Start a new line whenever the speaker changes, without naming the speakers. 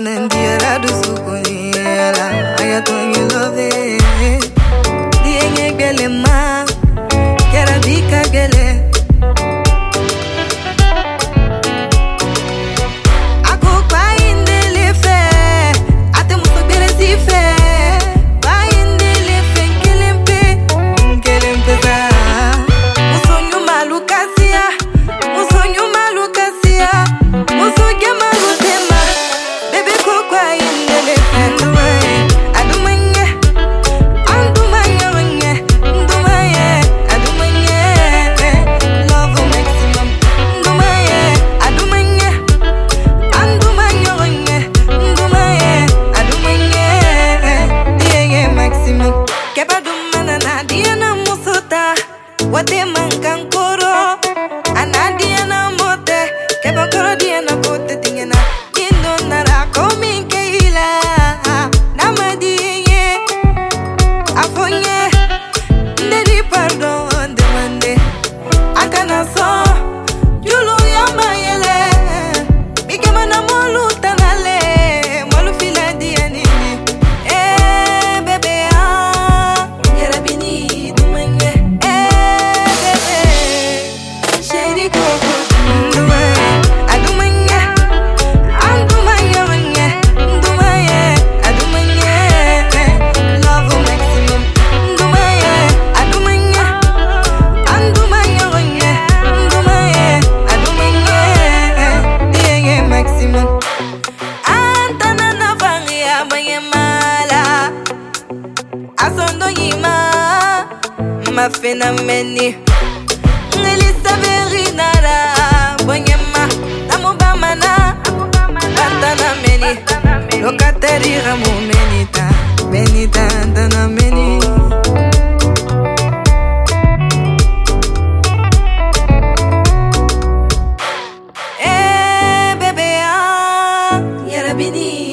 nanendiela dusukuniyela ayatoni ¿Qué? Ndoyima Ma phénomène Elisa Berinara Bonyema Namubamana Batana meni. Lokateri Ramu menita Menita Dana meni. Eh bébé ah Yarabini